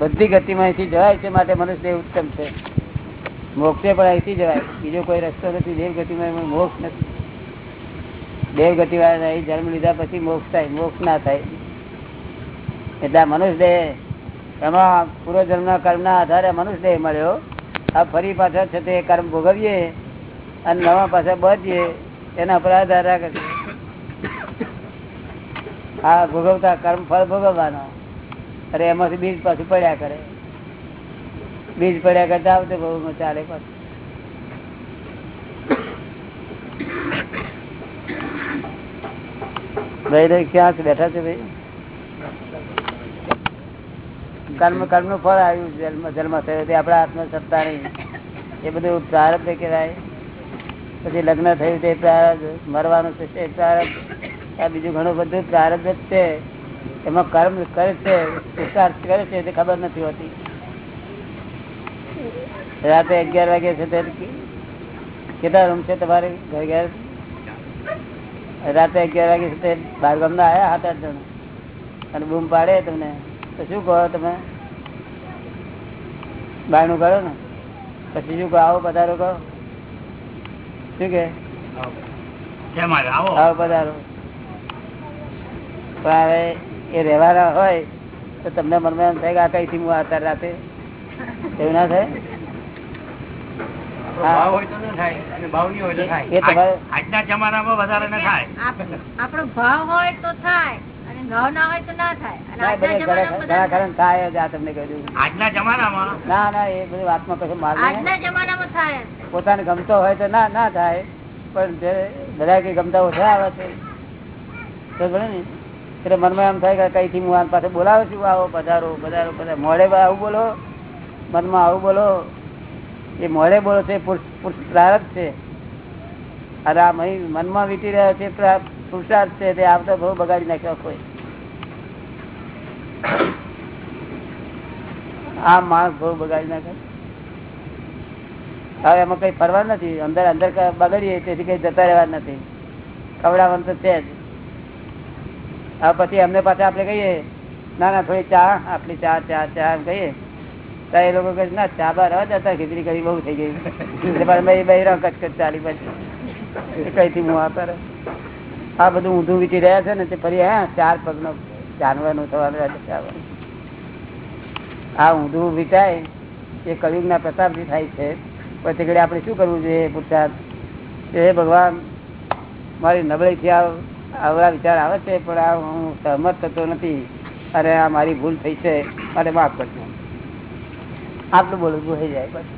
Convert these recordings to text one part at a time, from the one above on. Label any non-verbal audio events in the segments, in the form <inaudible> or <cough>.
બધી ગતિમાં અહીંથી જવાય છે માટે મનુષ્ય ઉત્તમ છે. મોક્ષે પણ અહીંથી જવાય. બીજો કોઈ રસ્તો નથી. દેવ ગતિમાં મોક્ષ નથી. દેવ ગતિ વાળા જન્મ લીધા પછી મોક્ષ થાય. મોક્ષ ના થાય. એટલે મનુષ્ય દેહ એમાં પૂર્વ જન્મના કર્મના આધારે મનુષ્ય દેહ મળ્યો. આ ફરી પાછા છે તે કર્મ ભોગવીએ અને નવા પાછા બધીએ એના પર આધાર રાખે આ ભોગવતા કર્મ ફળ ભોગવવાનો. અરે એમાંથી બીજ પાછું પડ્યા કરે. બીજ પડ્યા કરતા આવતો બહુ ચાલે પાછું. ભાઈ ભાઈ ક્યાં બેઠા છે ભાઈ? કર્મ કર્મનું ફળ આવ્યું જન્મ જન્મ થયો તે આપણા હાથમાં સત્તા નહીં. એ બધું પ્રારબ્ધ કહેવાય પછી લગ્ન થયું તે પ્રારબ્ધ. મરવાનું છે પ્રારબ્ધ. આ બીજું ઘણું બધું પ્રારબ્ધ જ છે. એમાં કર્મ કરે છે પુરુષાર્થ કરે છે તે ખબર નથી હોતી. રાતે અગિયાર વાગે છે તે કેટલા રૂમ છે તમારે ઘર ઘેર? રાતે અગિયાર વાગે છે તે બાર ગામ ના આવ્યા સાત આઠ જણ. અને બૂમ પાડે તમને. તો શું કહો તમે? બાયણું કરો ને. પછી શું કહો? આવો પધારો કહો. શું કે? આવો પધારો. પણ હવે એ રહેવાના હોય તો તમને મનમાં એમ થાય કે આ કઈથી હું આવતા રાતે? એવું ના થાય? એ તમારે આજના જમાનામાં વધારે ન થાય. આપણો ભાવ હોય તો થાય અને ભાવ ના હોય તો ના થાય. અને ના, આજના બધે ઘણા જમાનામાં ઘણા બધા ખરા થાય જ આ તમને કહ્યું આજના જમાનામાં ના ના એ બધી વાતમાં કશું માર આજના જમાનામાં થાય પોતાને ગમતો હોય તો ના ના થાય પણ જે બધા કઈ ગમતા ઓછા આવે છે. એટલે મનમાં એમ થાય કે કઈથી હું પાસે બોલાવે છું? આવો, પધારો પધારો પધારો. મોડે આવું બોલો. મનમાં આવું બોલો. એ મોડે બોલો છે પ્રારબ્ધ છે. અને આ મનમાં વીતી રહ્યો છે પુરુષાર્થ છે, તે આવતો બહુ બગાડી નાખ્યો કોઈ. આ માણસ બહુ બગાડી નાખે. હવે એમાં કઈ ફરવા નથી. અંદર અંદર બગડીએ, તેથી કઈ જતા રહેવા નથી. ખવડાવવાનું તો છે જ. હવે પછી એમને પાછા આપણે કહીએ, ના ના, થોડી ચા આપણી ચા ચા ચા, એમ કહીએ. તો એ લોકો કહે ના, ચા બાર જતા ખીચડી કરી બહુ થઈ ગઈ. કચકચ ચાલી પછી. કઈથી હું આ આ બધું ઊંધું વીતી રહ્યા છે ને, તે ફરી, હા, ચાર પગનો જાનવરનું થવાનું છે આ ઊંધું વીતાય એ કળિયુગના પ્રતાપથી થાય છે. પછી ઘડી આપણે શું કરવું જોઈએ પુરુષાર્થ એ ભગવાન, મારી નબળીથી આ આવડા વિચાર આવે છે પણ આ હું સહમત થતો નથી. અરે આ મારી ભૂલ થઈ છે અરે માફ કરજો. આટલું બોલું થઈ જાય બસ.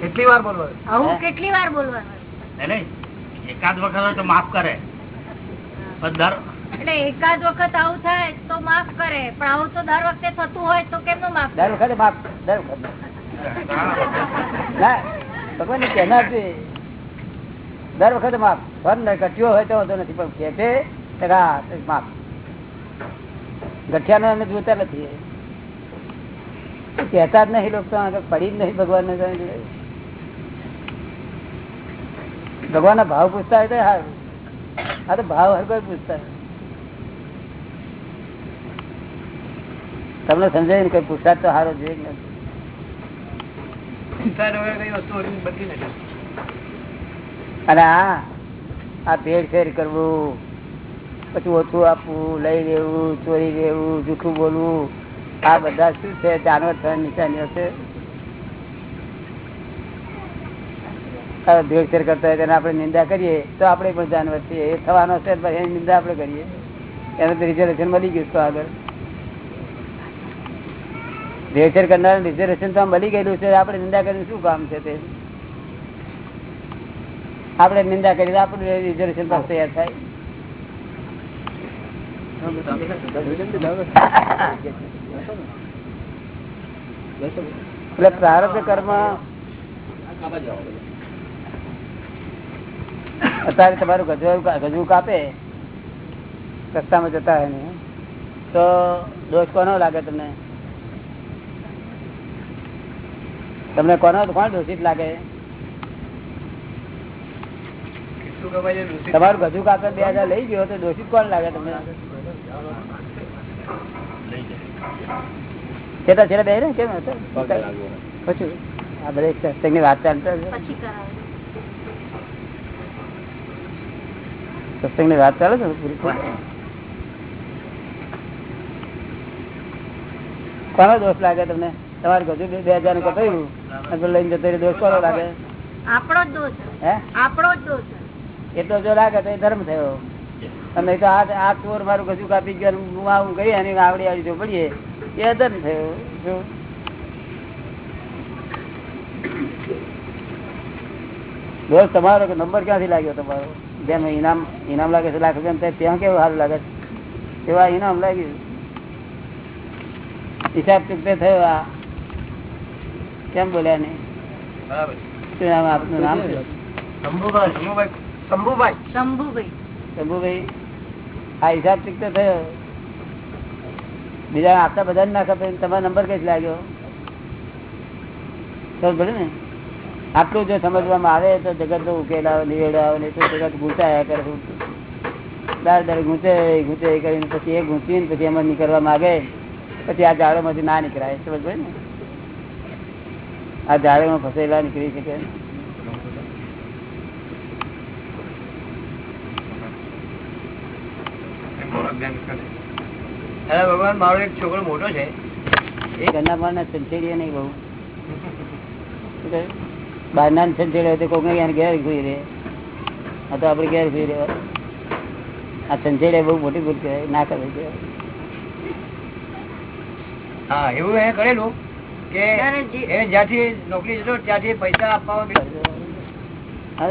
કેટલી વાર બોલવાનું? આવું કેટલી વાર બોલવાનું? એટલે એકાદ વખત તો માફ કરે. પણ દર એટલે એકાદ વખત આવું થાય તો માફ કરે. પણ આવું તો દર વખતે થતું હોય તો કેમનું માફ દર વખતે માફ દર વખતે. ના ભગવાન કહેનાર છે દર વખતે માફ. પણ ગઠિયો હોય તો વાંધો નથી, પણ કે છે તો માફ. ગઠિયાનો અમે જોતા નથી. કહેતા જ નહીં લોકો પડી જ નહીં ભગવાન ને ભગવાન ના ભાવ પૂછતા હોય તો સારું આ તો ભાવ હર કોઈ પૂછતા તમને સમજાય ને, કઈ પૂછતા તો સારો જોઈએ. નથી ઇન્સાન હવે કઈ વસ્તુ ઓરિજિનલ બનતી નથી અને આ આ ભેળસેળ કરવું, પછી ઓછું આપવું, લઈ લેવું, ચોરી લેવું, જૂઠું બોલવું, આ બધા શું છે? જાનવર થવાની નિશાનીઓ છે. ભેળસેળ કરતા હોય તેને આપણે નિંદા કરીએ, તો આપણે પણ જાનવર છીએ. એ થવાનો છે એની નિંદા આપણે કરીએ. એનું તો રિઝર્વેશન મળી ગયું તો આગળ. ભેળસેળ કરનાર રિઝર્વેશન તો મળી ગયેલું છે, આપણે નિંદા કરીને શું કામ છે તે? આપણે નિંદા કરી આપણું રિઝર્વેશન પાસે તૈયાર થાય. એટલે પ્રારબ્ધ કર્મ અત્યારે તમારું ગજવું ગજવું કાપે, રસ્તામાં જતા હોય ને, તો દોષ કોનો લાગે તમને? તમને કોનો કોણ દોષિત લાગે કેટલું કમાય છે દૂષિત તમારું ગજુ કાકર બે હજાર લઈ ગયો તો દોષિત કોણ લાગે તમને? છેટા છેટા બે ને કેમ પછી? આ બધા સત્સંગની વાત ચાલતા પછી સત્સંગની વાત ચાલે છે પૂરી? કોનો દોષ લાગે તમને? તમારે ગજુ બે હાજર હજારનું કપાયું લઈને જતો દોષ કોનો લાગે? આપણો જ દોષ. હે? આપણો જ દોષ. એટલો જો લાગે તો ધર્મ થયો. અને તો આ ચોર મારું કશું કાપી ગયું હું આવું ગઈ અને આવડી આવડી જો પડીએ એ અધર્મ થયો. જો. બોલ તમારો નંબર ક્યાંથી લાગ્યો તમારો? જેમ ઇનામ ઇનામ લાગે છે લાખ રૂપિયા ત્યાં કેવું સારું લાગે છે? એવા ઇનામ લાગ્યું. હિસાબ ચૂકતે થયો આ. કેમ બોલ્યા નહીં? શું આપનું નામ? શું શંભુભાઈ. શંભુભાઈ. શંભુભાઈ. શંભુભાઈ આ હિસાબ ચૂકતે થયો. બીજા આપતા બધા ના ખપે. તમારો નંબર કઈ લાગ્યો? ખબર પડે ને? આટલું જો સમજવામાં આવે તો જગત નો ઉકેલ આવે નિવેડ આવે ને તો જગત ઘૂંચાયા કરે. દર દર ઘૂંચે ગુંચે કરીને પછી એ ઘૂંચીને પછી એમાં નીકળવા માંગે. પછી આ ઝાડોમાંથી ના નીકળાય. સમજ પડે ને? આ ઝાડોમાં ફસેલા નીકળી શકે. અરે ભગવાન મારો એક છોકરો મોટો છે. એ ઘરના બહારના સંચેડીએ નહીં બહુ? બહારના ને હોય તો કોકને ક્યાંય ઘેર સુઈ રહે. આ તો આપણે ઘેર સુઈ રહ્યા આ સંચેડે બહુ મોટી ભૂલ કહેવાય ના કરે છે હા એવું એને કરેલું કે એને જ્યાંથી નોકરી જતો ત્યાંથી પૈસા આપવા હા,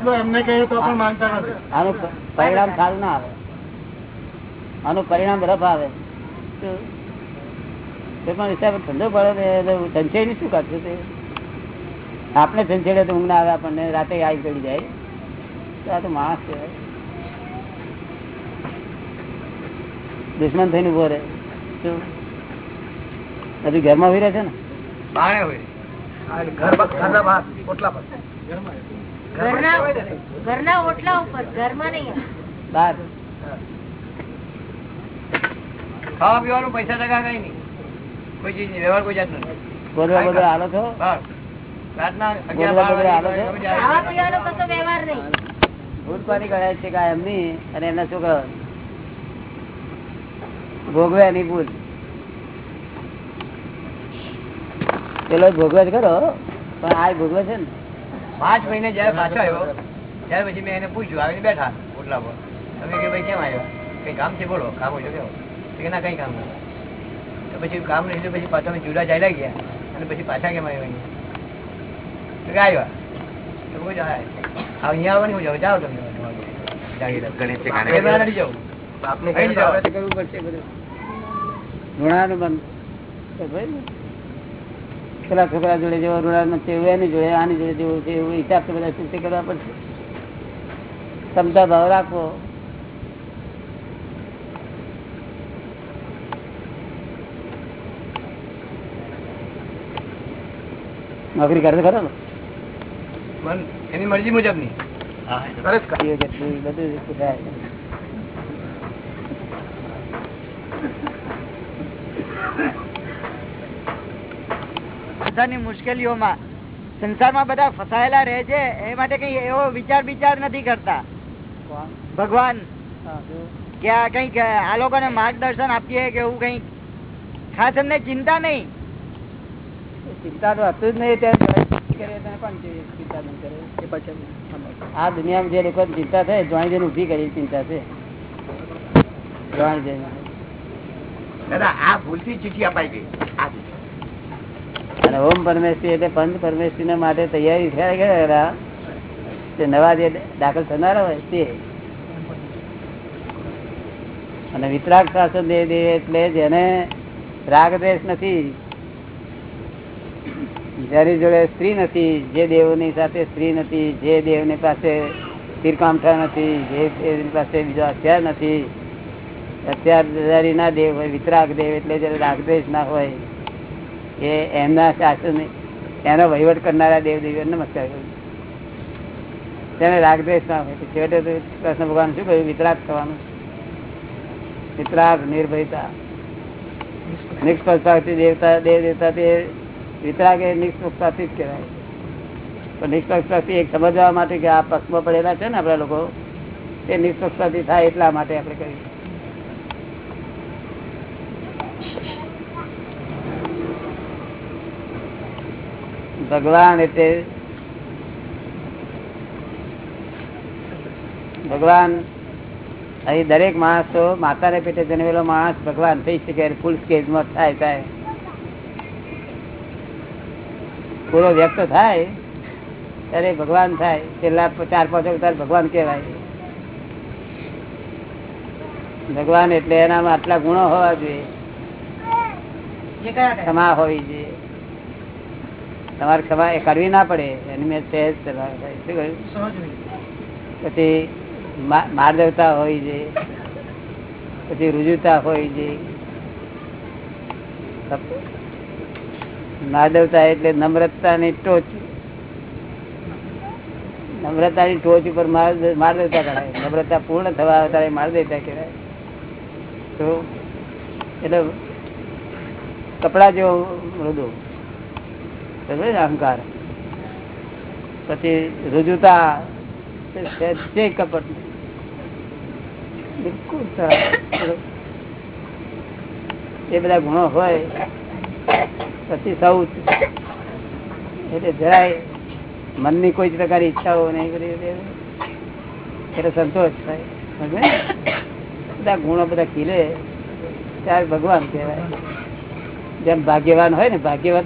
તો એમને કહ્યું તો પણ માનતા નથી. આનું પરિણામ સારું ના આવે. આનું પરિણામ રફ આવે. પણ હિસાબે ઠંડો પડે તો સંચેડી શું કરશે તે? આપણે સંચેડે તો ઊંઘ ના આવે આપણને રાતે આવી ચડી જાય. તો આ તો માણસ કહેવાય દુશ્મન થઈને ઊભો રહે. શું હજુ ઘરમાં ઊભી રહે છે ને? બાણે હોય. ઘર ઘરના બહાર ઓટલા પર. ઘરના ઘરના ઓટલા ઉપર ઘરમાં નહીં. બહાર. ખાવા પીવાનું પૈસા ટકા કઈ નહીં. કોઈ ચીજ નહીં. વ્યવહાર કોઈ જાત નથી છો રાતના અગિયાર છો? નહીં. ભૂલ છે ભોગવે ભૂલ પેલો ભોગવે જ ખરો. પણ આ ભોગવે છે ને? પાંચ મહિને જયારે પાછો આવ્યો ત્યારે પછી મેં એને પૂછ્યું આવીને બેઠા ઓટલા પર. તમે કે ભાઈ કેમ આવ્યો? કઈ કામ છે બોલો કામ હોય કેવો? કે ના કઈ કામ તો પછી કામ નહીં પછી પાછા જુદા જાય ગયા. અને પછી પાછા કેમ આવ્યા તો કે આવ્યા. તો કોઈ જાય અહીંયા આવવાની હું જાઉં જાઓ તમે. પેલા છોકરા જોડે જેવો ઋણાનું છે એની જોડે આની જોડે જેવું છે એવું હિસાબ તો બધા કરવા પડશે? ક્ષમતા ભાવ રાખવો નોકરી કરે ખરો ને? એની મરજી મુજબની. હા એ તો સરસ કામ. એ જેટલું બધું પૂછાય. સંસારની મુશ્કેલીઓમાં સંસારમાં બધા ફસાયેલા રહે છે એ માટે કઈ એવો વિચાર વિચાર નથી કરતા. ભગવાન. કે આ કંઈક આ લોકોને માર્ગદર્શન આપીએ કે એવું કંઈક. ખાસ એમને ચિંતા નહીં. ચિંતા તો હતું જ નહીં ત્યારે આ દુનિયામાં જે લોકો ચિંતા થાય જોઈ જઈને ઊભી કરી ચિંતા છે. જોઈ જઈને. દાદા આ ભૂલથી ચીઠી અપાઈ ગઈ. અને ઓમ પરમેશ્વરી એટલે પંચ પરમેશ્વરી માટે તૈયારી થયા તે નવા જે દાખલ થનારા હોય તે. અને વિતરાગ શાસન દે દે એટલે જેને રાગ દ્વેષ નથી. જેની જોડે સ્ત્રી નથી, જે દેવની સાથે સ્ત્રી નથી, જે દેવની પાસે તીરકામઠા નથી, જે દેવની પાસે બીજો હથિયાર નથી. હથિયારધારી ના દેવ હોય, વિતરાગ દેવ એટલે જયારે રાગદેશ ના હોય એ એમના શાસન, એનો વહીવટ કરનારા દેવ દેવીઓ નમસ્કાર કરું. તેને રાગદ્વેષ ના હોય. છેવટે તો કૃષ્ણ ભગવાન શું કહ્યું? વિતરાગ થવાનું. વિતરાગ, નિર્ભયતા. નિષ્ફળતા દેવતા દેવ દેવતા વિતરાગ એ નિષ્પક્ષપાતી જ કહેવાય. પણ નિષ્પક્ષપાતી એક સમજવા માટે કે આ પક્ષમાં પડેલા છે ને આપણા લોકો તે નિષ્પક્ષપાતી થાય એટલા માટે આપણે કહીએ ભગવાન એટલે ભગવાન, અહીં દરેક માણસ તો માતાને પેટે જન્મેલો માણસ ભગવાન થઈ શકે ફૂલ સ્કેજમાં થાય થાય પૂરો વ્યક્ત થાય ત્યારે ભગવાન થાય. છેલ્લા ચાર પાંચ અવતાર ભગવાન કહેવાય. ભગવાન એટલે એનામાં આટલા ગુણો હોવા જોઈએ. ક્ષમા હોવી જોઈએ. તમારે ક્ષમા એ કરવી ના પડે એની મેં સહેજ શું કહ્યું? પછી મા- માર્દવતા હોય છે પછી રુજુતા હોય છે માર્દવતા એટલે નમ્રતાની ટોચ. નમ્રતાની ટોચ ઉપર માર્દવતા કહેવાય. નમ્રતા પૂર્ણ થવા ત્યારે માર્દવતા કહેવાય. તો એટલે કપડા જેવો મૃદુ. અહંકાર? પછી રુજુતા. કપટ. બિલકુલ એ બધા ગુણો હોય. પછી સૌ એટલે જરાય મનની કોઈ જ પ્રકારની ઈચ્છાઓ નહીં બધી એટલે સંતોષ થાય? બધા ગુણો બધા ખીલે. ત્યારે ભગવાન કહેવાય. જેમ ભાગ્યવાન હોય ને ભાગ્યવાન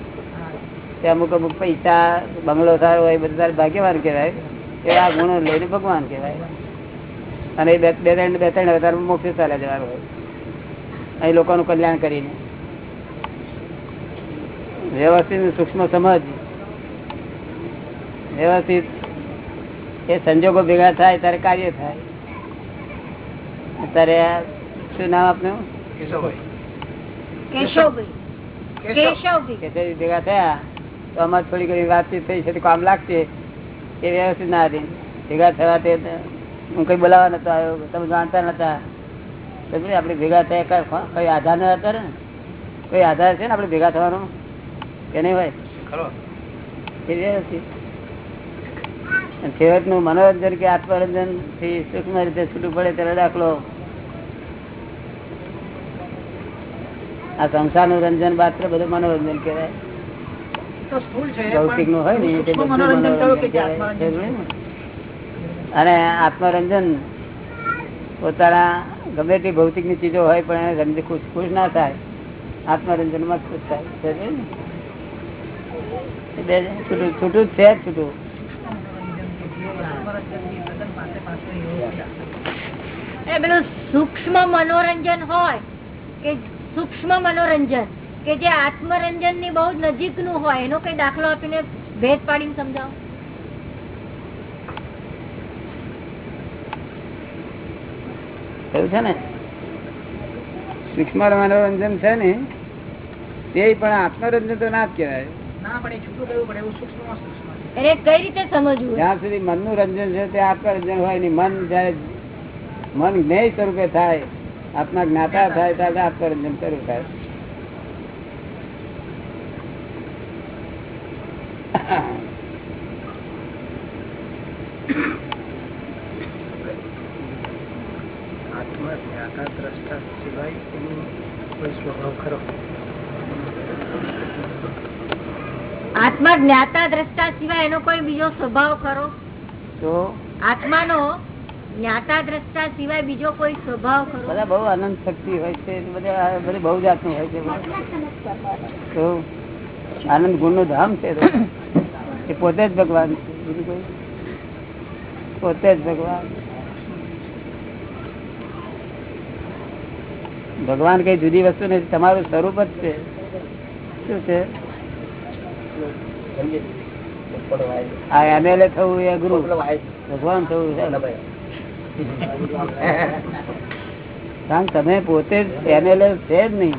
તે અમુક અમુક પૈસા, બંગલો સારો હોય બધું તારે ભાગ્યવાન કહેવાય. એવા ગુણો લઈને ભગવાન કહેવાય. અને બે ત્રણ બે ત્રણ અવતાર મોક્ષ ચાલ્યા જવાનું હોય. અહીં લોકોનું કલ્યાણ કરીને. વ્યવસ્થિત સૂક્ષ્મ સમજ વ્યવસ્થિત એ સંજોગો ભેગા થાય ત્યારે કાર્ય થાય. અત્યારે શું નામ આપનું? કેશવભાઈ. ભેગા થયા તો અમારે થોડી ઘણી વાતચીત થઈ છે તો કામ લાગશે. એ વ્યવસ્થિત ના હતી. ભેગા થયા તે હું કઈ બોલાવા નતો આવ્યો તમે જાણતા નતા. આપડે આપણે ભેગા થયા કઈ કઈ આધાર ન હતા ને? કોઈ આધાર છે ને આપણે ભેગા થવાનો? કે નહીં હોય ખરો. અને છેવટનું મનોરંજન કે આત્મરંજનથી સૂક્ષ્મ રીતે છૂટું પડે ત્યારે દાખલો. આ સંસારનું રંજન માત્ર બધું મનોરંજન કહેવાય. ભૌતિકનું હોય ને તે બધું મનોરંજન? અને આત્મરંજન પોતાના ગમે તે ભૌતિકની ચીજો હોય પણ એને ખુશ ખુશ ના થાય. આત્મરંજનમાં ખુશ થાય. છૂટું છૂટું છે છૂટું. એ પેલું સૂક્ષ્મ મનોરંજન હોય કે સૂક્ષ્મ મનોરંજન કે જે આત્મરંજનની બહુ નજીકનું હોય એનો કઈ દાખલો આપીને ભેદ પાડીને સમજાવો. એવું છે ને? સૂક્ષ્મ મનોરંજન છે ને તે પણ આત્મરંજન તો ના જ કહેવાય. એને કઈ રીતે સમજવું? જ્યાં સુધી મનનું રંજન છે તે આત્મરંજન હોય નહીં. મન જયારે મન જ્ઞેય સ્વરૂપે થાય આત્મા જ્ઞાતા થાય ત્યારે આત્મરંજન શરૂ થાય આત્મા જ્ઞાતા દ્રષ્ટા સિવાય એનો કોઈ બીજો સ્વભાવ ખરો? તો? આત્માનો જ્ઞાતા દ્રષ્ટા સિવાય બીજો કોઈ સ્વભાવ ખરો? બધા બહુ આનંદ શક્તિ હોય છે બધા બધી બહુ જાતનું હોય છે. તો આનંદ ગુણનું ધામ છે એ પોતે જ ભગવાન છે. બીજું કોઈ? પોતે જ ભગવાન. ભગવાન કઈ જુદી વસ્તુ નથી તમારું સ્વરૂપ જ છે. શું છે? આ એમએલએ થવું એ ગુરુ ભગવાન થવું કારણ તમે પોતે એમએલએ છે જ નહીં.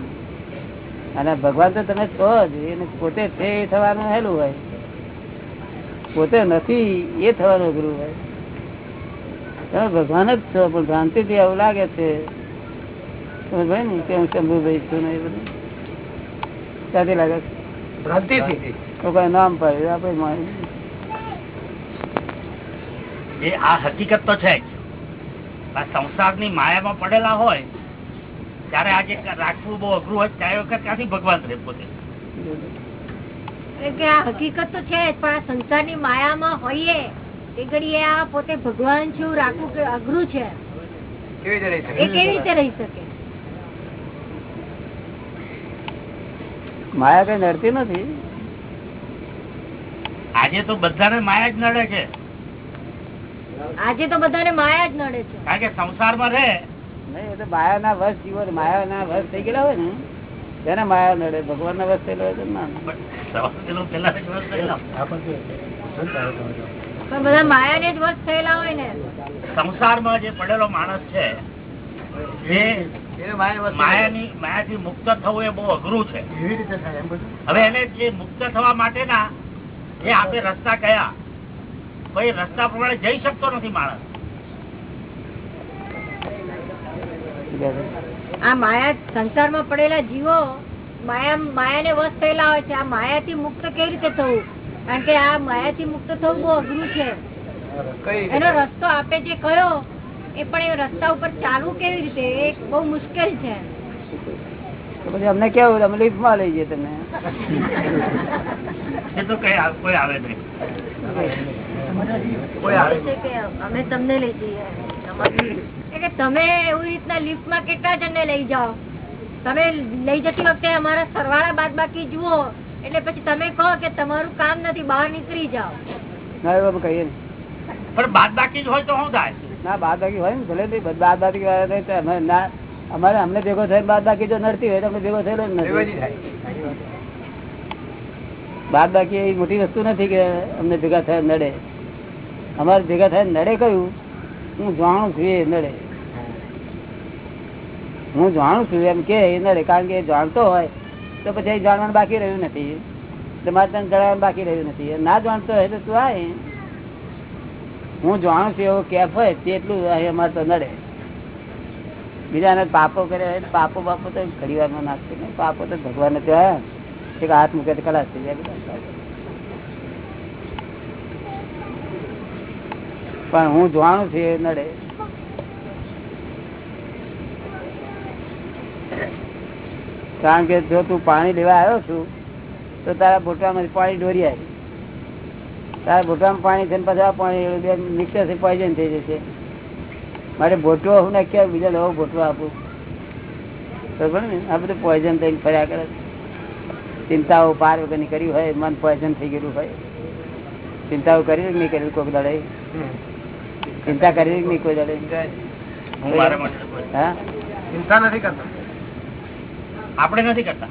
અને ભગવાન તો તમે છો જ. એને પોતે છે એ થવાનું હેલું હોય. પોતે નથી એ થવાનું અઘરું હોય. તમે ભગવાન જ છો પણ ભ્રાંતિથી આવું એવું લાગે છે. તમે ભાઈ ને કે હું શંભુભાઈ છું ને એ બધું? ક્યાંથી લાગે છે? ભ્રાંતિથી કોઈ નામ પડે આપણે. એ આ હકીકત તો છે આ સંસારની માયામાં પડેલા હોય ત્યારે આજે રાખવું બહુ અઘરું હોય ત્યારે વખત ક્યાંથી ભગવાન રહે પોતે? કે આ હકીકત તો છે પણ આ સંસારની માયામાં હોઈએ એ ઘડીએ આ પોતે ભગવાન છે રાખવું કે અઘરું છે? કેવી રીતે રહી એ કેવી રીતે રહી શકે? માયા કઈ નડતી નથી. આજે તો બધાને માયા જ નડે છે. આજે તો બધાને માયા જ નડે છે. કારણ કે સંસારમાં રહે. માયા ના માયા ના થઈ ગયેલા હોય ને તેને માયા નડે ભગવાન ના વશ થયેલો હોય તો ના નડે. જ વર્ષ થયેલા. પણ બધા માયાને જ વશ થયેલા હોય ને. સંસારમાં જે પડેલો માણસ છે માયાથી મુક્ત થવું એ બહુ અઘરું છે. કેવી રીતે થાય એમ બધું? હવે એને જે મુક્ત થવા માટેના એ આપે રસ્તા કયા? ભાઈ રસ્તા પ્રમાણે જઈ શકતો નથી માણસ? આ માયા સંસારમાં પડેલા જીવો માયા માયાને વશ થયેલા હોય છે. આ માયાથી મુક્ત કેવી રીતે થવું? કારણ કે આ માયાથી મુક્ત થવું બહુ અઘરું છે. એનો રસ્તો આપે જે કયો એ પણ એ રસ્તા ઉપર ચાલવું કેવી રીતે? એ બહુ મુશ્કેલ છે. પછી અમને કેવું? અમે lift માં લઈ જઈએ તમને. એ તો કઈ કોઈ આવે નહીં. કોઈ આવે અમે તમને લઈ જઈએ. તમે એવી રીતના લિફ્ટમાં કેટલા જણને લઈ જાઓ? તમે લઈ જતી વખતે અમારા સરવાળા બાદ બાકી જુઓ. એટલે પછી તમે કહો કે તમારું કામ નથી બહાર નીકળી જાઓ. કહીએ. પણ બાદ બાકી જ હોય તો શું થાય? ના બાદ બાકી હોય ને ભલે નહીં, બાદ બાકી અમારે અમને ભેગો થઈને બાદ બાકી જો નડતી હોય તો અમે ભેગો થયેલો નથી. થાય. બાદ બાકી એવી મોટી વસ્તુ નથી કે અમને ભેગા થાય નડે. અમારે ભેગા થાય નડે કયું? હું જાણું છું એ નડે. હું જાણું છું એમ કે એ નડે, કારણ કે જાણતો હોય તો પછી જાણવાનું બાકી રહ્યું નથી. તમારે મારે તને જણાવવાનું બાકી રહ્યું નથી. ના જાણતો હોય તો તું આય. હું જાણું છું એવો કેફ હોય તેટલું અમારે તો નડે. બીજાને પાપો હોય પાપો બાપો તો ઘડી વારમાં નાખશે ને પાપો તો ભગવાન ત્યાં એક હાથ મૂકે તો થઈ જાય. પણ હું જોવાનું છું નડે. કારણ કે જો તું પાણી લેવા આવ્યો છું, તો તારા બોટલામાંથી પાણી ડોરી આવી. તારા બોટલામાં પાણી છે પછી પાણી મિક્સર છે પોઈઝન થઈ જશે. મારે બોટલો હું નાખ્યા, બીજા નવો બોટલો આપું. બરાબર ને, આ બધું પોઈઝન થઈને ફર્યા કરે છે. ચિંતાઓ પાર વગરની કરી હોય મન પોઈઝન થઈ ગયેલું હોય. ચિંતાઓ કરી નહીં કરી કોઈ દાડે. ચિંતા કરી નહીં કોઈ હા? ચિંતા નથી કરતા. આપણે નથી કરતા.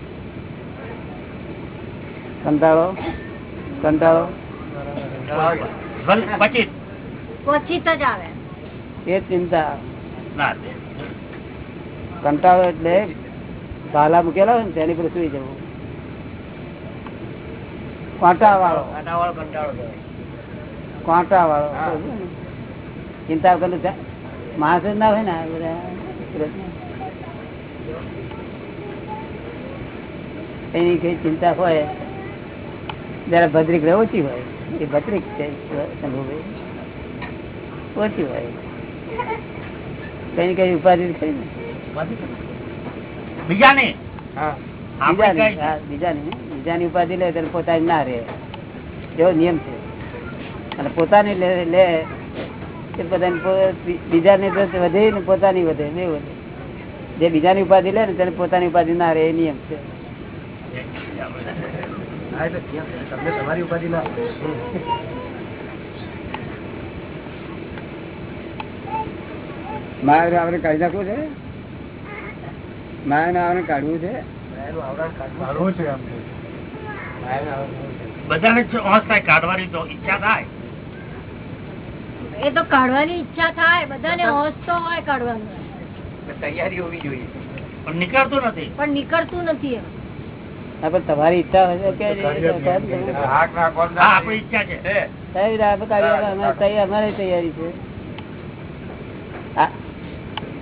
કંટાળો? કંટાળો? એ ચિંતા. કંટાળો એટલે ભાલા મૂકેલા હોય ને તેની પર સુઈ જવું. કાંટા વાળો કાંટાવાળો કંટાળો કહેવાય. કાંટા વાળો ચિંતા કરેલું માણસ ના હોય ને. એની કઈ ચિંતા હોય જયારે ભદ્રિક ઓછી હોય. એ ભદ્રિક છે શંભુભાઈ. ઓછી હોય. કઈ કઈ ઉપાધિ ખરી ને. બીજાની? કઈ હા, બીજાની બીજાની ઉપાધિ લે ત્યારે પોતાની ના રહે. એવો નિયમ છે. અને પોતાની લે એ તે બીજાની વધે ને પોતાની વધે બે વધે. જે બીજાની ઉપાધિ લે ને તેને પોતાની ઉપાધિ ના રહે એ નિયમ છે. તમને તમારી ઉપાધિ ના મારે આપણે કાઢી નાખવું છે. મારે આપણે કાઢવું છે. માયાનું આવરણ કાઢવું છે આમ તો. માયાનું આવરણ કાઢવું છે. બધાને જ થાય કાઢવાની તો ઈચ્છા થાય. એ તો કાઢવાની ઈચ્છા થાય બધાને હોશ તો હોય કાઢવાનું. તૈયારી હોવી જોઈએ. પણ નીકળતું નથી. પણ નીકળતું નથી પણ તમારી ઈચ્છા હશે કે હા આપણી ઈચ્છા છે. અમારી તૈયારી છે.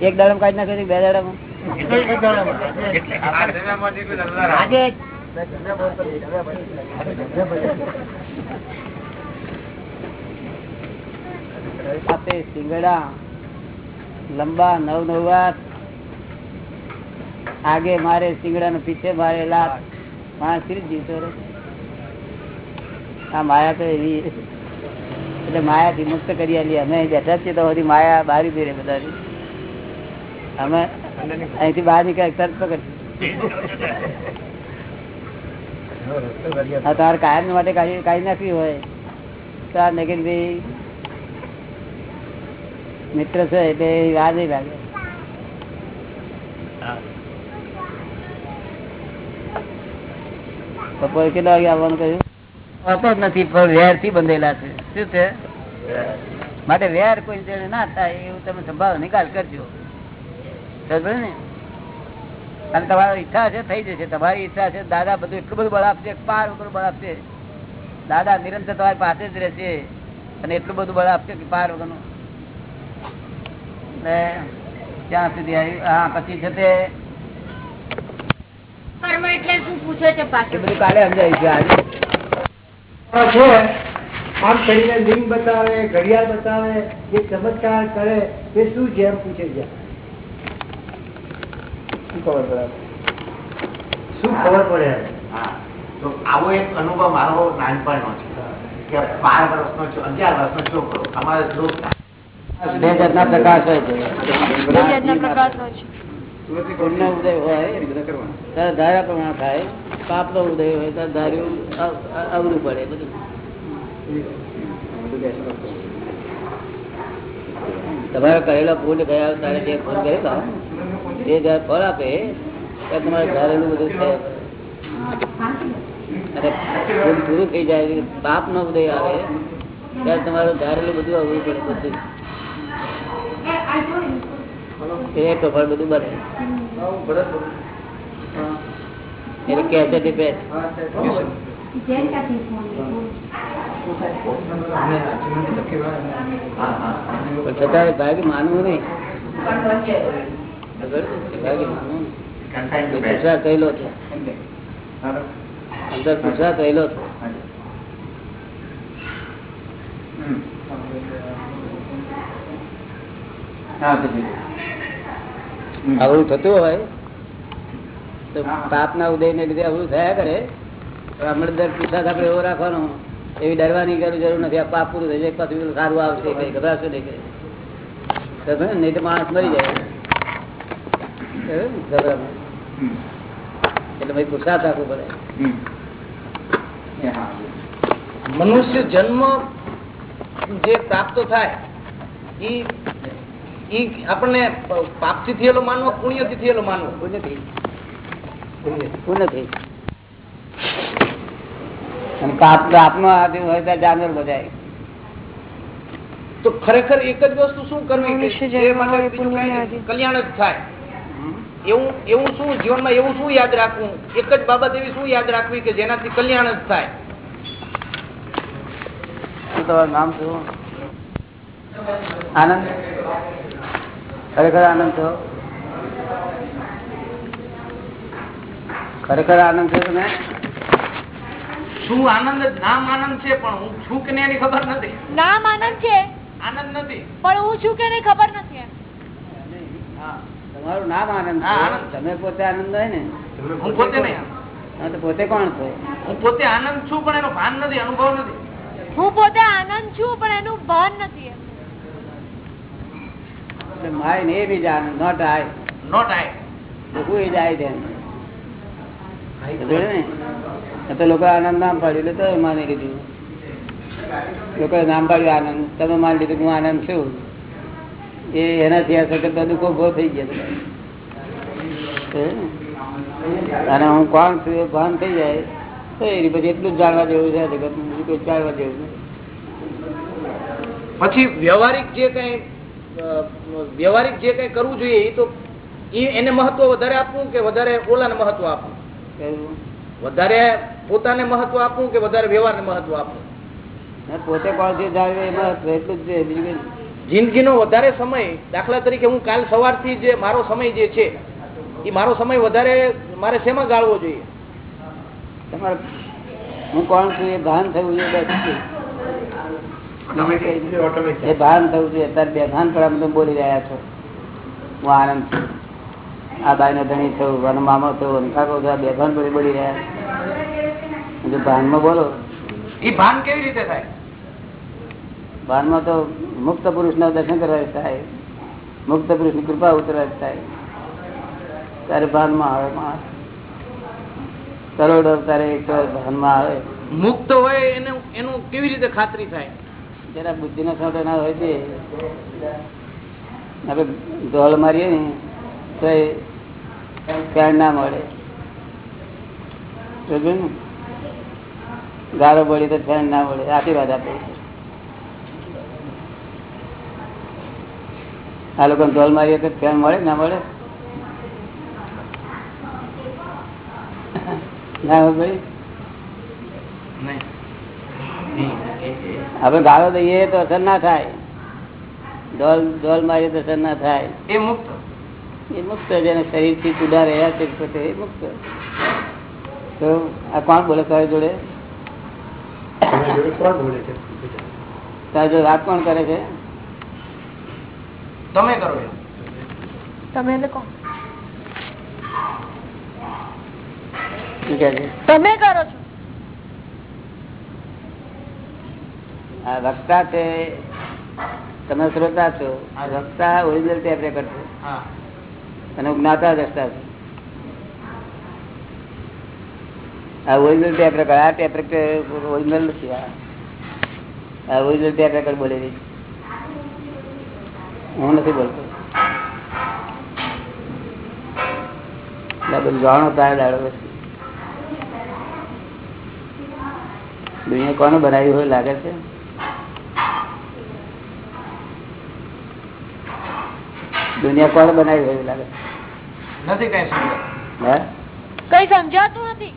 એક દાડમ કાઢી નાખે છે કે બે દાડામાં? સિંગડા લંબા નવ નવ આગે મારે સિંગડા ને પીછે મારે લાત. માણસ કેવી રીતે આ માયા તો એવી એટલે માયા થી મુક્ત કરી આલી. અમે બેઠા છીએ તો માયા બારી દે બધા અમે અહીંથી બહાર નીકળે તરત પકડ. હા તારે કાયમ માટે કાઢી નાખવી હોય. તો આ નગીનભાઈ મિત્ર છે એટલે વાર નહીં લાગે બપોરે કેટલા વાગે આવવાનું કહ્યું? હોતો જ નથી પણ વેરથી બંધેલા છે. શું છે? માટે વેર કોઈ ના થાય એવું તમે સંભાવ નિકાલ કરજો. ને? અને તમારી ઈચ્છા છે થઈ જશે. તમારી ઈચ્છા છે દાદા બધું એટલું બધું બળ આપશે પાર ઉપર બળ આપશે દાદા નિરંતર તમારી પાસે જ રહેશે અને એટલું બધું બળ આપશે કે પાર વગરનું. ને ત્યાં સુધી આવ્યું હા પછી છે તે એટલે શું પૂછે છે પાછું? બધું કાલે સમજાય છે આજે. છે આમ કરીને લિંગ બતાવે ઘડિયાળ બતાવે એ ચમત્કાર કરે એ શું છે એમ પૂછે છે? શું ખબર પડે? શું ખબર પડે તો આવો એક અનુભવ મારો નાનપણનો છે કે બાર વર્ષનો છો અગિયાર વર્ષનો છોકરો અમારે બે જાતના પ્રકાશ હોય છે. પ્રકાશ પુણ્યનો ઉદય હોય. ત્યારે ધારા પ્રમાણ થાય. પાપ નો ઉદય હોય ત્યારે ધાર્યું અવ- અવ- અવરું પડે બધું. તમારે કહેલો પુણ્ય ગયા તારે જે ફોન કરેલો તે જયારે ફળ આપે, ત્યારે તમારે ધારેલું બધું છે. અને પુણ્ય પૂરું થઈ જાય પાપ નો ઉદય આવે, ત્યારે તમારું ધારેલું બધું આવું પડે બધું એ ટોફળ બધું બને. એટલે કે છે તે પેટ પણ છતાં ભાગી માનવું નહીં. અવળું થતું હોય તો પાપ ના ઉદય ને લીધે અવળું થયા કરે. તો હમણાં દર પુરસાદ આપડે એવો રાખવાનો. એવી ડરવાની જરૂર નથી. આ પાપ પૂરું થઈ જાય પછી સારું આવશે, કઈ ગભરાશો નહીં નહીં તો માણસ મરી જાય. એટલે ભાઈ પુરસાદ રાખવું પડે મનુષ્ય જન્મ જે પ્રાપ્ત થાય ઈ ઈ આપણને પાપથી થયેલો માનવો પુણ્યથી થયેલો માનવો? પુણ્યથી. પુણ્યથી. અને પાપ આપનો આદમી હોય તો જાનવર બધાય. તો ખરેખર એક જ વસ્તુ શું કરવી? કલ્યાણ જ થાય. એવું એવું શું? જીવનમાં એવું શું યાદ રાખવું? એક જ બાબત એવી શું યાદ રાખવી કે જેનાથી કલ્યાણ જ થાય? તમારું નામ શું આનંદ? ખરેખર આનંદ છો? ખરેખર આનંદ છે તમે? શું આનંદ? નામ આનંદ છે પણ હું છું કે નહીં એની ખબર નથી. નામ આનંદ છે. આનંદ નથી. પણ હું છું કે નહીં ખબર નથી. હા. તમારું નામ આનંદ. તમે પોતે આનંદ હોય ને? હું પોતે નહીં. પોતે કોણ છો? હું પોતે આનંદ છું પણ એનો ભાન નથી અનુભવ નથી. હું પોતે આનંદ છું પણ એનું ભાન નથી એમ. એટલે માય ને be Anand not I not I who is I then તો લોકો આનંદ નામ પાડ્યું એટલે તો માની લીધું. લોકોએ નામ પાડ્યું આનંદ. તમે માની લીધું કે હું આનંદ છું. એ એનાથી આ સતત દુઃખ ઊભો થઈ ગયા અને હું કોણ છું એ ભાન થઈ જાય તો એ પછી એટલું જ જાણવા જેવું છે જગત બીજું કોઈ જાણવા જેવું. પછી વ્યવહારિક જે કઈ વ્યવહારિક જે કઈ કરવું જોઈએ એ તો એને મહત્વ વધારે આપવું કે વધારે ઓલાને મહત્વ આપવું? વધારે પોતાને મહત્વ આપવું કે વધારે વ્યવહારને મહત્વ આપવું? પોતે કોણ છે જાણવું એ મહત્વ એટલું જ છે બીજું જિંદગીનો વધારે સમય દાખલા તરીકે હું કાલ સવારથી જે મારો સમય જે છે એ મારો સમય વધારે મારે શેમાં ગાળવો જોઈએ? તમારે હું કોણ છું એ ભાન થયું જોઈએ એ ભાન થયું છે અત્યારે બે ભાન પર તમે બોલી રહ્યા છો. હું આનંદ છું. આ બાઈ નો ધણી થયું અને મામો થયો અને કાકો થયો બે ભાન પર બોલી રહ્યા છો. જો ભાનમાં બોલો. એ ભાન કેવી રીતે થાય? ભાનમાં તો મુક્ત પુરુષ ના દર્શન કરવા થાય મુક્ત પુરુષની કૃપા ઉતરવા થાય. ત્યારે ભાનમાં આવે માણસ. તારે અવતારે ભાનમાં આવે. મુક્ત હોય એને એનું કેવી રીતે ખાતરી થાય? જરા બુદ્ધિ ના છોટો ના હોય છે આપણે ઢોલ મારીએ ને તો એ ફેણ ના મળે? ગાળો પડી તો ફેન ના મળે. આશીર્વાદ આપે. આ લોકો ઢોલ મારીએ તો ફેણ મળે ના મળે? આપણે ગાળો દઈએ તો અસર ના થાય. ડોલ ડોલ મારીએ તો અસર ના થાય. એ મુક્ત. એ મુક્ત જેને શરીરથી જુદા રહ્યા છે પોતે એ મુક્ત. તો આ કોણ બોલે તારી જોડે કોણ બોલે છે? તારી જોડે વાત કોણ કરે છે? તમે કરો એ તમે એટલે છે? તમે કરો છો. આ વક્તા છે તમે શ્રોતા છો આ વક્તા ઓરિજિનલ ટેપ રેકર્ડ છે. અને જ્ઞાતા દ્રષ્ટા છે. આ ઓરિજિનલ ટેપ રેકર્ડ આ ટેપ રેકર્ડ ઓરિજિનલ નથી આ. ઓરિજિનલ ટેપ રેકર્ડ બોલેલી. હું નથી બોલતો. બધું જાણો તારે દાડો દુનિયા કોને બનાવી હોય લાગે છે? દુનિયા કોને બનાવી હોય એવું લાગે નથી કઈ સમજાતું હે? કઈ સમજાતું નથી.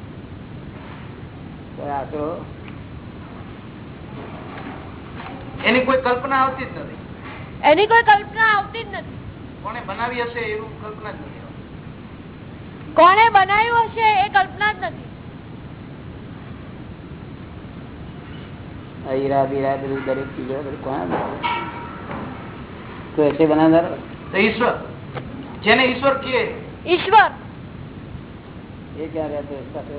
એની કોઈ કલ્પના આવતી જ નથી. એની કોઈ કલ્પના આવતી જ નથી. કોને બનાવી હશે એવું કલ્પના જ નથી કોને બનાવ્યું હશે એ કલ્પના જ નથી. હીરા બીરા બધું દરેક ચીજો બધું કોને બનાવે? કોઈ બનાવનાર? ઈશ્વર. જેને ઈશ્વર કહે. ઈશ્વર. એ ક્યાં રહેતો સાથે?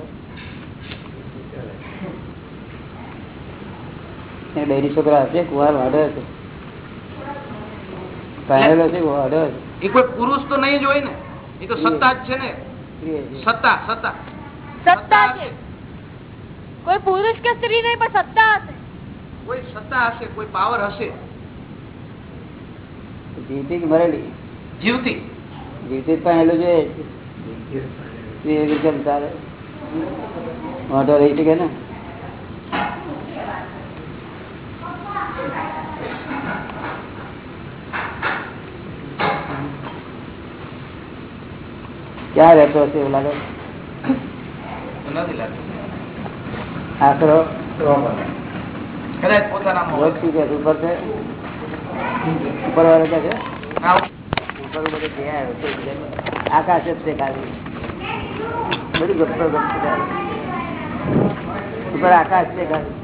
ડેરી છોકરા હશે કુવાર વાઢો હશે. પહેરેલો છે એ કોઈ પુરુષ તો નહીં જ હોય ને. એ તો સત્તા જ છે ને. સત્તા સત્તા. સત્તા છે. કોઈ પુરુષ કે સ્ત્રી નહીં પણ સત્તા હશે. કોઈ સત્તા હશે કોઈ પાવર હશે. જીવતી કે મરેલી? જીવતી. જીવતી પણ પહેરેલું જોઈએ સ્ત્રી એવી કેમ ચાલે. રહી શકે ને. ક્યાં રહેતો હશે એવું લાગે? આશરો. આકાશ જ છે ખાલી. બધું ગપ્પો ગપ્પો ઉપર આકાશ છે ખાલી.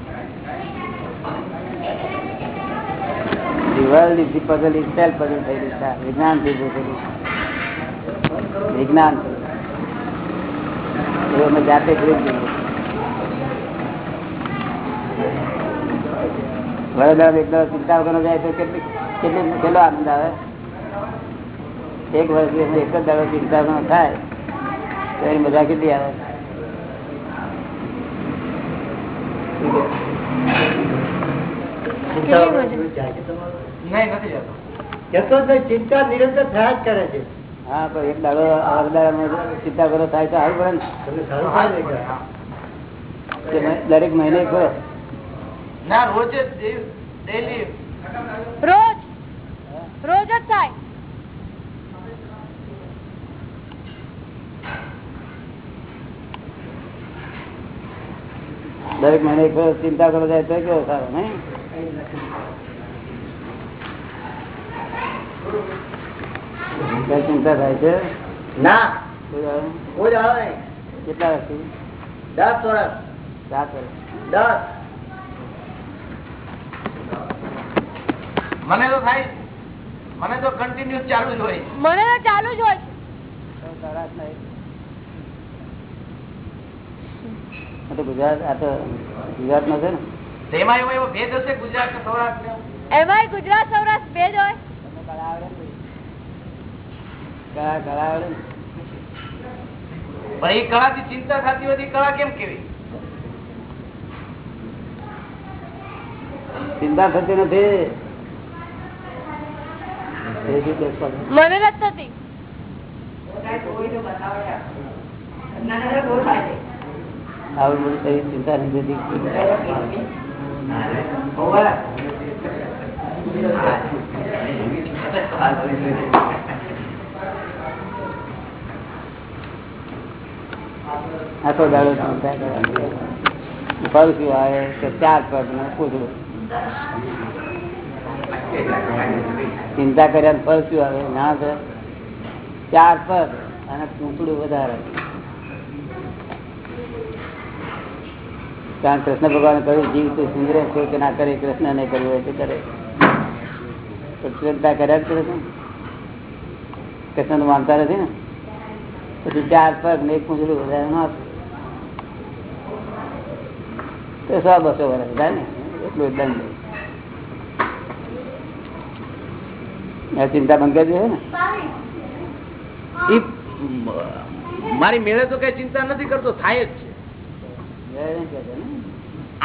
The world is the puzzle itself puzzle થયેલું છે. વિજ્ઞાનથી પૂછેલું વિજ્ઞાન એવું અમે જાતે કરી જ જોઈએ વડોદરા એકદમ ચિંતા વગર જાય તો કેટલી કેટલી કેટલો આનંદ આવે એક વર્ષ એક જ દાડો ચિંતા ન થાય તો એની મજા કેટલી આવે નહીં નથી જતો જતો જ નહીં, ચિંતા નિરંતર થયા જ કરે છે હા પણ એક દાડો કરો થાય તો સારું પડે ને દરેક મહિને કરો ના રોજ ડેલી. રોજ? રોજ જ થાય? દરેક મહિને ચિંતા કરો જાય તો કેવો સારો નહીં કઈ ચિંતા થાય છે? ના? આવે કેટલા વર્ષથી? દસ વર્ષ. સાત વર્ષ. દસ. મને તો થાય મને તો કન્ટિન્યુ ચાલુ જ હોય. મને તો ચાલુ જ હોય. તો ગુજરાત આ તો ગુજરાત નો છે ને. એમાં એવો એવો ભેદ હશે ગુજરાત સૌરાષ્ટ્ર એમાં ગુજરાત સૌરાષ્ટ્ર ભેદ હોય. તમને કળા આવડે ને. ભાઈ? કળા કળા આવડે ને પણ એ કળાથી ચિંતા થતી હોય તો એ કળા કેમ કેવી ચિંતા થતી નથી. એ જ રીતે પણ. મને નથી થતી. આવું બધું કઈ ચિંતા નથી. થતી આખો દાડો ચિંતા કરવાની આવે કે ચાર પગને પૂછડું ચિંતા કર્યા ફળ શું આવે ના સર ચાર પગ અને પૂંછડું વધારે. કારણ કૃષ્ણ ભગવાન કહ્યું, જીવ તો સુંદર છે કે ના કરે, કૃષ્ણ ને કર્યું હોય તો કરે. તો ચિંતા કર્યા જ. કૃષ્ણ માનતા નથી ને? પછી ચાર પગ ને પૂંછડું વધારે ન તો સો બસો વર્ષ થાય ને? એટલું દંડ. ચિંતા બંધ કરી છે ને. મારી મેળે તો કઈ ચિંતા નથી કરતો થાય જ છે.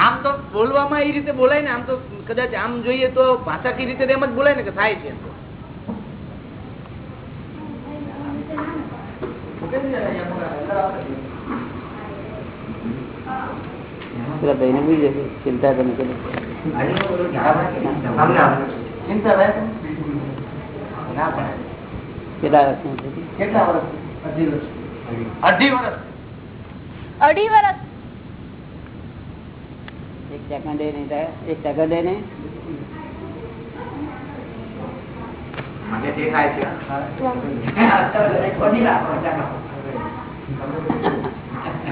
આમ તો બોલવામાં એ રીતે બોલાય ને આમ તો કદાચ આમ જોઈએ તો ભાષાકીય રીતે એમ જ બોલાય ને કે થાય છે એમ તો. પેલા ભાઈને પૂછજે જશે ચિંતા તમે કરો કેટલા કેટલા વર્ષ? અઢી વર્ષ. અઢી વર્ષ? એક સેકન્ડ એ નહીં થાય. એક સેકન્ડ એ નહીં. મને જે છે.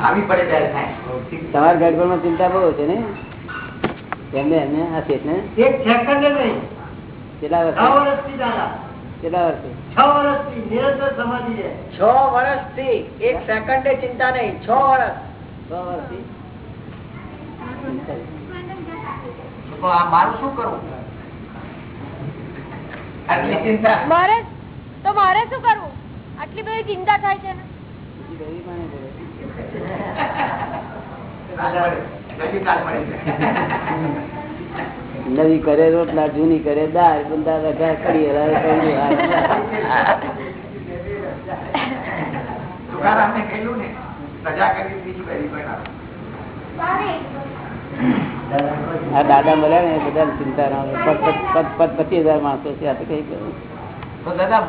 આવી પડે ત્યારે થાય. તમારા ગડબડમાં ચિંતા બહુ છે ને? એમને એમને આ શેઠ ને એક સેકન્ડ નહીં. કેટલા વર્ષ કેટલા વર્ષે છ વર્ષથી નિરંતર સમાધિ છે છ વર્ષથી એક સેકન્ડે ચિંતા નહીં. છ વર્ષ. છ વર્ષથી? મારું શું કરવું? આટલી ચિંતા. મારે તો મારે શું કરવું? આટલી બધી ચિંતા થાય છે ને? બધી. <laughs> નવી કરે રોટલા જૂની કરે દાળ બંદા બધા કરી આ દાદા મળ્યા ને બધા ચિંતા ના પચીસ હજાર માણસો છે આ તો કઈ કરું? તો દાદા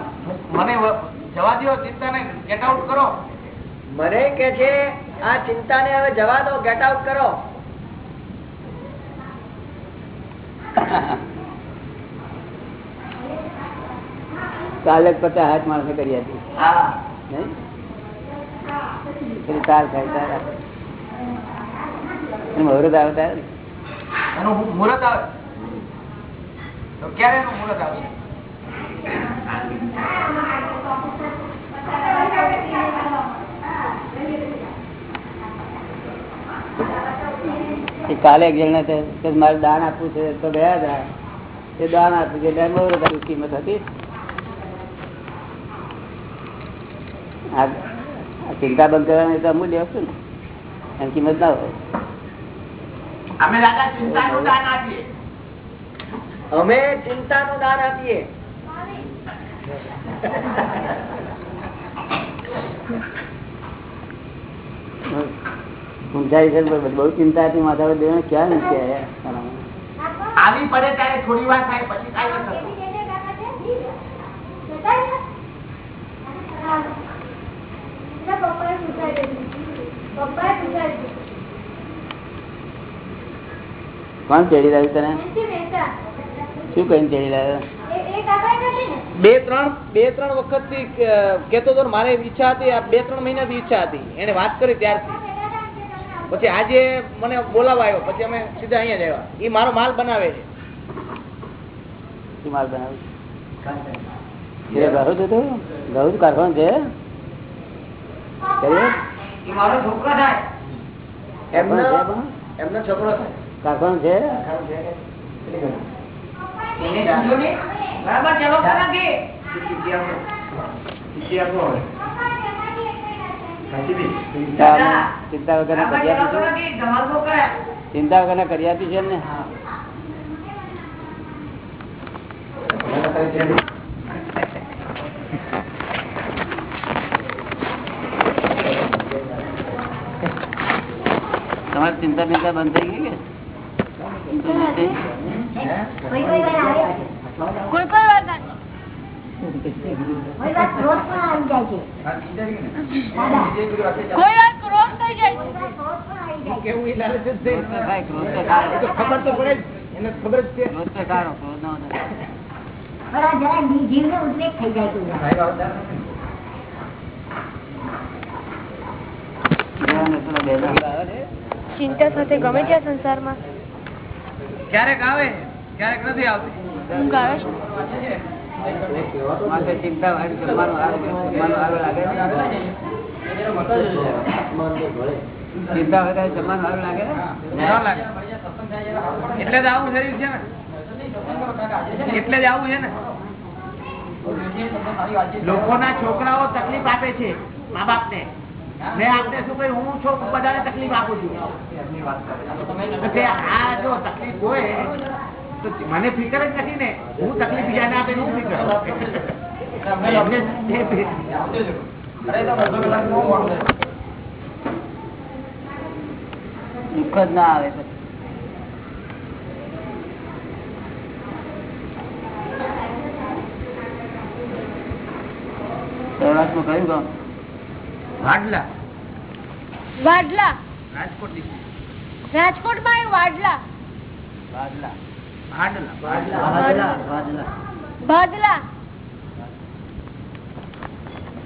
મને જવા દો ચિંતા ને ગેટ આઉટ કરો. મને કે છે આ ચિંતાને હવે જવા દો ગેટ આઉટ કરો કાલે પચાસ હાથ માણસે કરી હતી તાર આપે. એનું મુહૂર્ત આવે ત્યારે? એનું મુહૂર્ત આવે. ક્યારે મુહૂર્ત આવશે? કાલે એક જણા મારે દાન આપવું છે તો ગયા હતા એ દાન આપ્યું મુહૂર્ત આપ્યું કિંમત હતી. ચિંતા બંધ કરવાની તો અમૂલ્ય વસ્તુ ને. એની કિંમત ના હોય. અમે દાદા ચિંતાનું દાન આપીએ. અમે ચિંતાનું દાન આપીએ. ઊંચાઈ છે પણ બહુ ચિંતા હતી માથા પર દેવાને ક્યાં નથી આવ્યા? આવી પડે ત્યારે થોડી વાર થાય પછી થાય કોણ ચડી રહ્યું તને? શું કઈ ચડી રહ્યો બે ત્રણ બે ત્રણ વખતથી કેતો હતો મારે ઈચ્છા હતી આ બે ત્રણ મહિના થી ઈચ્છા હતી. એને વાત કરી ત્યારથી. પછી આજે મને બોલાવા આવ્યો પછી અમે સીધા અહીંયા જ આવ્યા. એ મારો માલ બનાવે છે. માલ બનાવ્યું એ ઘઉં હતું કારખાનું છે. કરીએ? મારો છોકરો થાય. એમનો કારખાનું છે પણ? એમનો છોકરો થાય. કારખાનું છે? બરાબર ચલો ચિંતા વગર કરી આપી ચિંતા વગર કરી આપી છે ને? તમારી ચિંતા ચિંતા બંધ થઈ ગઈ કે? કોઈ કોઈ કોઈ કોઈ વાર ના કોઈ વાર ક્રોધ પણ આવી જાય છે કોઈ વાર ક્રોધ થઈ જાય છે ક્રોધ પણ આવી જાય છે કેવું એ લાલચ જ થઈ. ક્રોધ તો થાય, ક્રોધ તો થાય. એ તો ખબર તો પડે જ. એને ખબર જ છે ક્રોધ તો સારો ક્રોધ નો થાય. પણ આ જરા જીવને ઉદ્રેક થઈ જાય કોઈ વાર. જીવનને પેલો બેદાન આવે છે. ચિંતા સાથે ગમે ત્યાં સંસારમાં ક્યારેક આવે ક્યારેક નથી આવતી ઊંઘ આવે છે માટે ચિંતા વાળી જમવાનું સારું લાગે ને? એટલે જ આવું શરીર છે ને. એટલે જ આવું છે ને. લોકોના છોકરાઓ તકલીફ આપે છે મા બાપ ને મેં આપણે શું કહ્યું હું છો બધાને તકલીફ આપું છું. આ જો તકલીફ હોય તો મને ફિકર જ નથી ને. હું તકલીફ બીજાને આપે હું ફિકર એમને તે ફિ- દુઃખ જ ના આવે પછી. સૌરાષ્ટ્રમાં કયું ગામ? વાડલા. વાડલા. રાજકોટ. રાજકોટમાં વાડલા. વાડલા.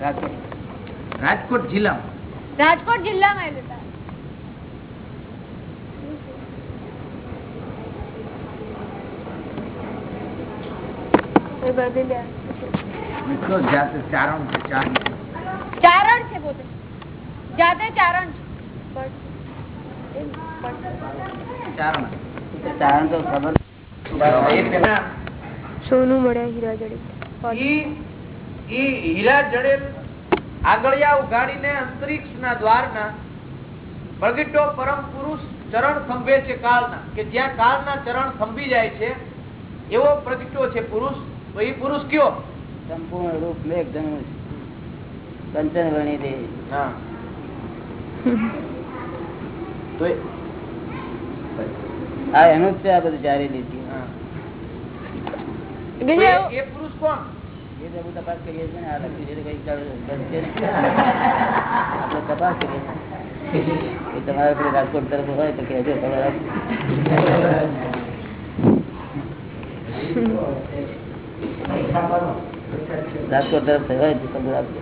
રાજકોટ રાજકોટ જિલ્લામાં રાજકોટ જિલ્લામાં એ લેતા એ બધી લે મિત્રો જાતે ચારણ છે ચારણ ચારણ છે પોતે જાતે ચારણ છે પણ એ પણ ચારણ ચારણ તો ખબર સોનું મળે હીરા જડી. ઈ ઈ હીરા જડેલ આગળિયા ઉઘાડીને અંતરિક્ષ ના દ્વાર ના પ્રગટો પરમ પુરુષ ચરણ સંભે છે કાળના. કે જ્યાં કાળના ચરણ સંભી જાય છે એવો પ્રગટો છે પુરુષ. તો એ પુરુષ કયો? સંપૂર્ણ રૂપ મેઘ ધનુષ. કંચન વણી દે. આ એનું જ છે આ બધું ચારે લીધી હા. બીજું તો એ- પુરુષ કોણ? એ બધું તપાસ કરીએ છીએ આ લખ્યું છે કઈ બનશે ને? <laughs> આપણે તપાસ કરીએ તમારા પેલું રાજકોટ તરફ હોય તો કહેજો તમારા. રાજકોટ તરફ હોય તો ખબર આપજો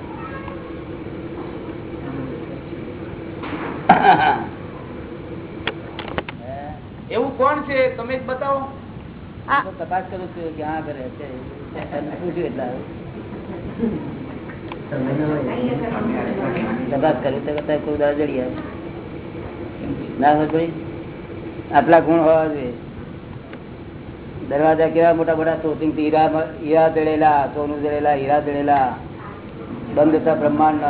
એવું કોણ છે? તમે જ બતાવો. તપાસ કરું છું કે હા કરે છે. પૂછ્યું એટલે તપાસ કરી તો કદાચ કોઈ દાડો જડી ના હોય ભાઈ આટલા ગુણ હોવા જોઈએ. દરવાજા કેવા મોટા મોટા શોધિંગ હીરા હીરા જડેલા સોનું જડેલા હીરા જડેલા. બંધ હતા બ્રહ્માંડ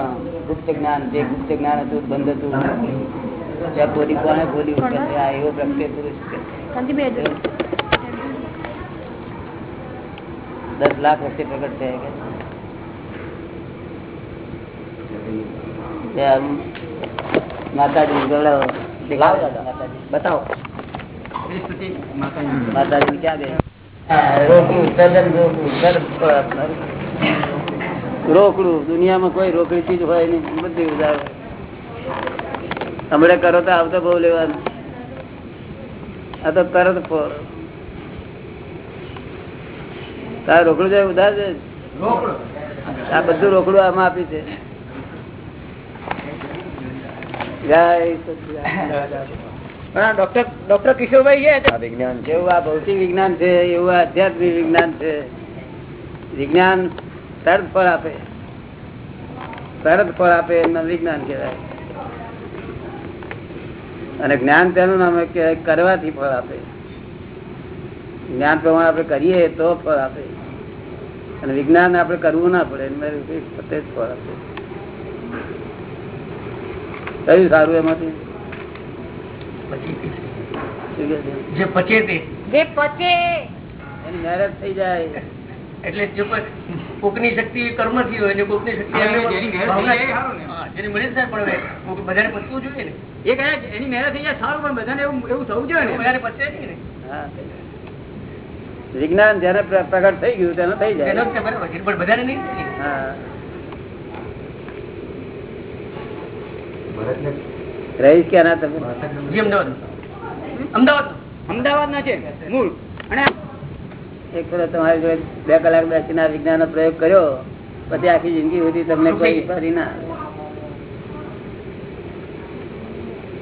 ગુપ્ત જ્ઞાન જે ગુપ્ત જ્ઞાન હતું બંધ હતું. ત્યાં બોલી કોને બોલી આ એવો પ્રત્યે પુરુષ દસ લાખ વખતે પ્રગટ થયા કે? માતાજી બતાવો. માતાજી. ક્યાં ગઈ રોકડું દુનિયામાં કોઈ રોકડી ચીજ હોય નહીં બધી ઉદાહરણ. હમણાં કરો તો આવતો બહુ લેવાનું. આ તો તરત ફોર તારે રોકડું જાય ઉધાર છે આ બધું રોકડું આમાં આપી છે. જય સચિદાનંદ. પણ આ ડોક્ટર ડોક્ટર કિશોરભાઈ છે? વિજ્ઞાન જેવું આ ભૌતિક વિજ્ઞાન છે એવું આધ્યાત્મિક વિજ્ઞાન છે. વિજ્ઞાન તરત ફળ આપે. તરત ફળ આપે એમના વિજ્ઞાન કહેવાય. અને જ્ઞાન તેનું નામ કહેવાય કરવાથી ફળ આપે. જ્ઞાન પ્રમાણે આપણે કરીએ તો ફળ આપે. અને વિજ્ઞાન આપણે કરવું ના પડે પોતે જ ફળ આપે કયું સારું એમાંથી? શું કહે છે? જે પચે તે. જે પચે. એની મેરેજ થઈ જાય. એટલે જો કોકની શક્તિ કર્મથી હોય ને કોકની શક્તિ જેની મળી જાય. પણ બધાને પચવું જોઈએ ને. એ કદાચ એની મહેનત થઈ જાય સારું પણ બધાને એવું એવું થવું જોઈએ ને. બધાને પચે નહીં ને. હા. વિજ્ઞાન જેને પ્રગટ થઈ ગયું તેને થઈ જાય. પણ બધાને નહીં? થાય ને. હા તમે અમદાવાદ અમદાવાદ. અમદાવાદ. ના છે? મૂળ. અને એક વખત તમારી જોડે બે કલાક બેસીને આ વિજ્ઞાન પ્રયોગ કર્યો પછી આખી જિંદગી સુધી તમને કોઈ ઉપાધિ ના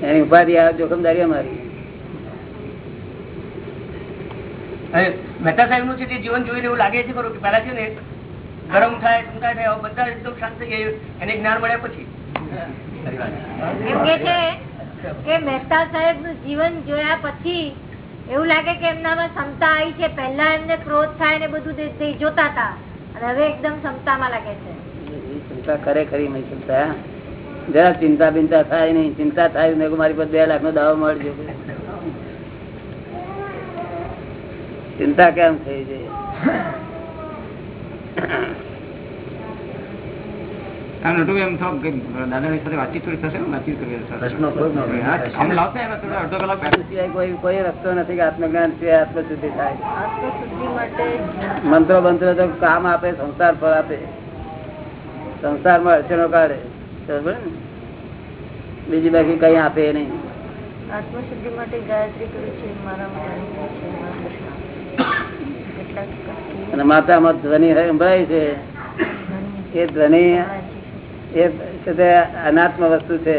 એની ઉપાધિ આ જોખમદારી અમારી. મહેતા સાહેબનું છે તે જીવન જોઈને એવું લાગે છે ખરું કે પેલા છે ને ગરમ થાય ઠંડા થાય બધા એકદમ શાંત થઈ ગયા એને જ્ઞાન મળ્યા પછી. કે મહેતા સાહેબનું જીવન જોયા પછી એવું લાગે કે એમનામાં ક્ષમતા આવી છે. પહેલા એમને ક્રોધ થાય ને બધું તે- જોતા હતા. અને હવે એકદમ ક્ષમતામાં લાગે છે. એ ચિંતા કરે ખરી નહીં ચિંતા. જરા ચિંતા બિંતા થાય નહીં. ચિંતા થાય મારી પાસે બે લાખ નો દાવો મળજો. ચિંતા કેમ થઈ માટે મંત્રો મંત્રો તો કામ આપે સંસાર પર આપે. સંસારમાં અડચણો કાઢે. બીજી બાકી કઈ આપે નહીં. આત્મશુદ્ધિ માટે ગાયત્રી કરી છે મારા અને માતામાં ધ્વનિ સંભળાય છે. એ ધ્વનિ એ છે અનાત્મ વસ્તુ છે.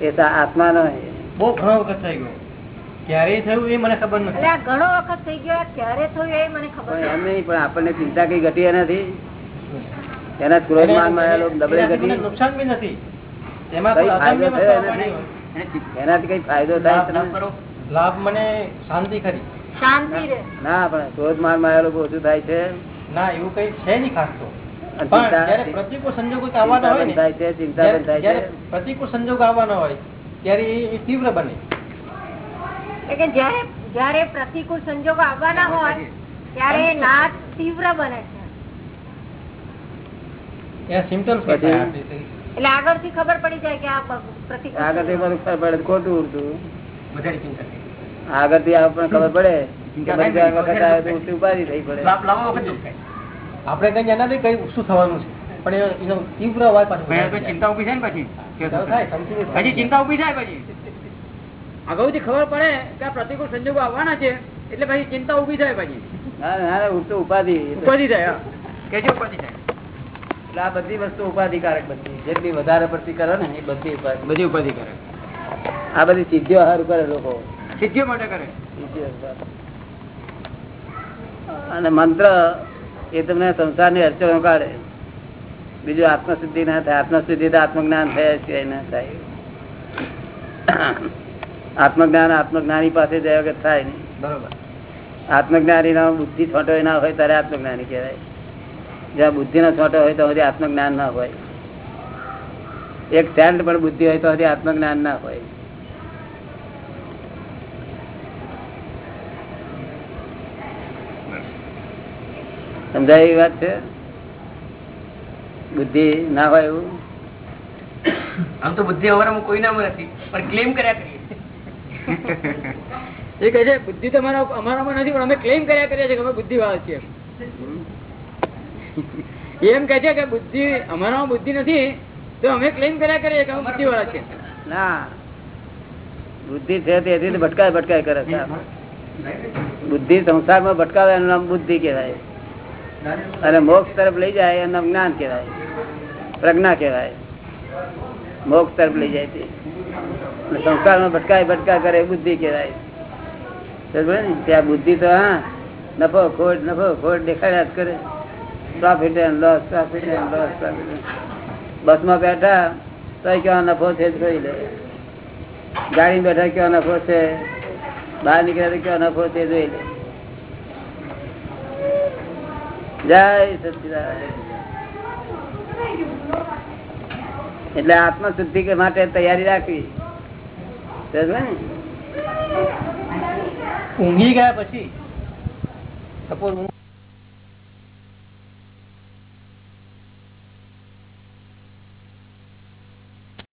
એ તો આત્મા નો બહુ ઘણો વખત થઈ ગયો. ક્યારે થયું એ મને ખબર નથી. ઘણો વખત થઈ ગયો ક્યારે થયું એ મને ખબર એમ નથી. નહીં પણ આપણને ચિંતા કઈ ઘટી નથી. એના ઘટી. નુકસાન બી એનાથી? એનાથી કઈ ફાયદો થાય લાભ મને શાંતિ ખરી. શાંતિ રહે. ના પણ ક્રોધમાનમાં આવેલો ઓછું થાય છે. ના એવું કઈ છે નહીં ખાસ તો. પ્રતિકૂળ સંજોગો આવવાના હોય પ્રતિકૂળ સંજોગો આવવાના હોય ત્યારે એ- તીવ્ર બને. જયારે કે જ્યારે જ્યારે પ્રતિકૂળ સંજોગો આવવાના હોય ત્યારે તીવ્ર બને છે? એટલે આગળથી ખબર પડી જાય કે આ પ્રતિકૂળ આગળથી સંજોગો. ખબર પડે ખોટું ઉડતું. વધારે ચિંતા થઈ. આગળથી આપણને ખબર પડે વખત આવે તો ઊંચી ઉપાધિ થઈ પડે. લાભ લાવવા વખત દુઃખ થાય. આપણે કઈ એનાથી કઈ શું થવાનું છે? પણ એનો તીવ્ર અવાજ પાછો ચિંતા ઊભી થાય. ને પછી? કે ચાલો થાય, પછી ચિંતા ઊભી થાય પછી? અગાઉથી ખબર પડે કે પ્રતિકૂળ સંજોગો આવવાના છે એટલે પછી ચિંતા ઊભી થાય પછી. ના ના ઉડતું ઉપાધિ ઉપાધિ થાય કેજો ઉપાધિ થાય. એટલે આ બધી વસ્તુ ઉપાધિકારક બધી જેટલી વધારે પડતી કરો ને એ બધી ઉપાધિ. બધી ઉપાધિ આ બધી ચીજો આહાર કરે લોકો સિદ્ધિઓ માટે કરે. અને મંત્ર એ તમને સંસારની અડચણો કાઢે. બીજું આત્મશુદ્ધિ ના થાય. આત્મશુદ્ધિ તો આત્મજ્ઞાન થયા સિવાય ના થાય. આત્મજ્ઞાન આત્મજ્ઞાની પાસે જાય વગર થાય નહીં. બરોબર. આત્મજ્ઞાની ના બુદ્ધિ છોટો ના હોય ત્યારે આત્મજ્ઞાની કહેવાય. જ્યાં બુદ્ધિ નો છોટો હોય તો આત્મજ્ઞાન ના હોય. એક સેન્ટ પણ બુદ્ધિ હોય તો આત્મજ્ઞાન ના હોય. સમજાય એવી વાત છે? બુદ્ધિ ના હોય એવું? આમ તો બુદ્ધિ અમારામાં કોઈ નામ નથી પણ ક્લેમ કર્યા કરીએ. એ કહે છે બુદ્ધિ તમારા અમારા અમારામાં નથી પણ અમે ક્લેમ કર્યા કરીએ છીએ કે અમે બુદ્ધિવાળા છીએ. એમ કહે છે કે બુદ્ધિ અમારામાં બુદ્ધિ નથી તો અમે ક્લેમ કર્યા કરીએ કે અમે બુદ્ધિવાળા છીએ. ના. બુદ્ધિ છે તેથી ભટકાય ભટકાય કરે છે. બુદ્ધિ સંસારમાં ભટકાવે એનું નામ બુદ્ધિ કહેવાય. અને મોક્ષ તરફ લઈ જાય એનું નામ જ્ઞાન કહેવાય. પ્રજ્ઞા કહેવાય. મોક્ષ તરફ લઈ જાય છે અને સંસારમાં ભટકાય ભટકા કરે એ બુદ્ધિ કહેવાય. સમજ્યો ને? ત્યાં બુદ્ધિ તો, હા, નફો ખોટ નફો ખોટ દેખાડ્યા જ કરે. Profit and loss profit and loss બસમાં બેઠા તો કેવા નફો છે જ જોઈ લે. ગાડી બેઠા કેવો નફો છે. બહાર નીકળ્યા તો કેવો નફો છે જોઈ લે. જય એટલે આત્મશુદ્ધિ માટે તૈયારી રાખવી. ઊંઘી ગયા પછી